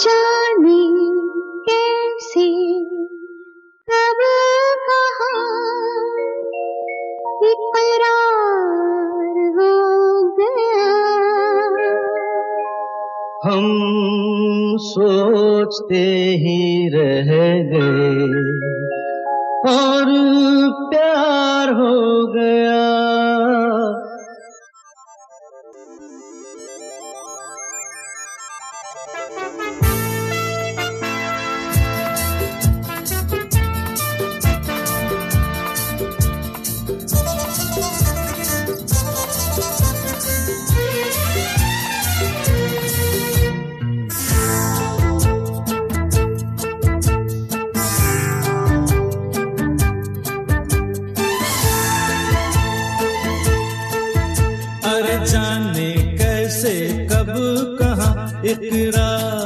जाने कैसे? कब कहा हो गया? हम सोचते ही रह गए और प्यार हो गया। जाने कैसे कब कहा इकरार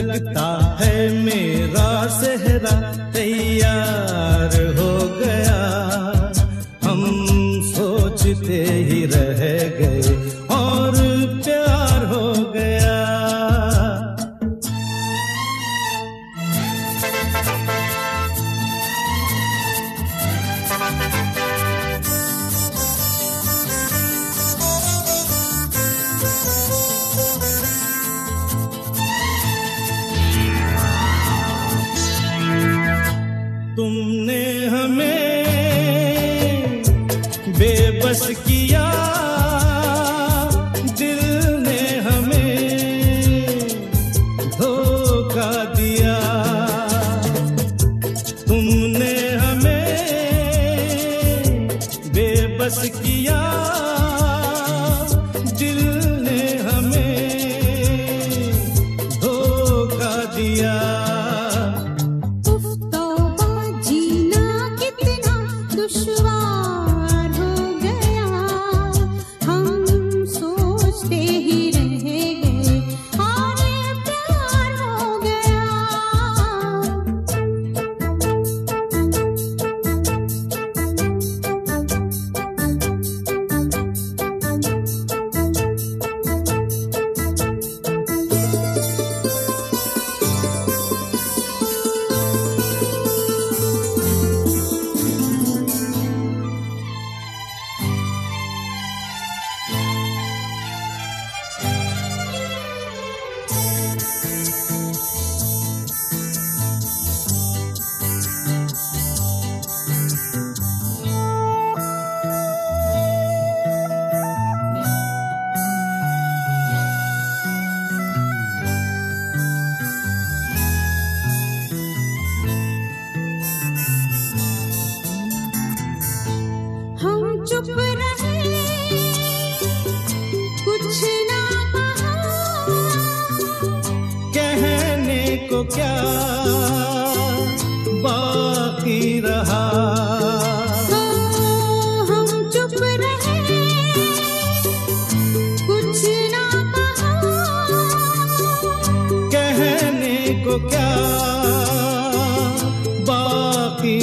लगता है मेरा सेहरा तैयार। बस किया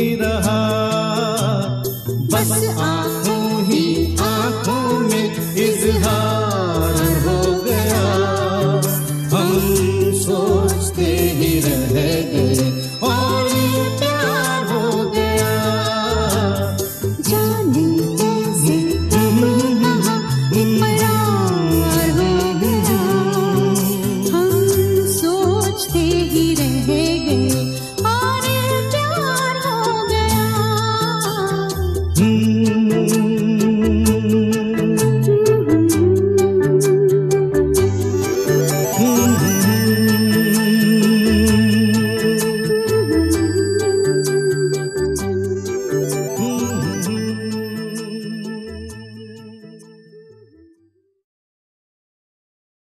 Mira.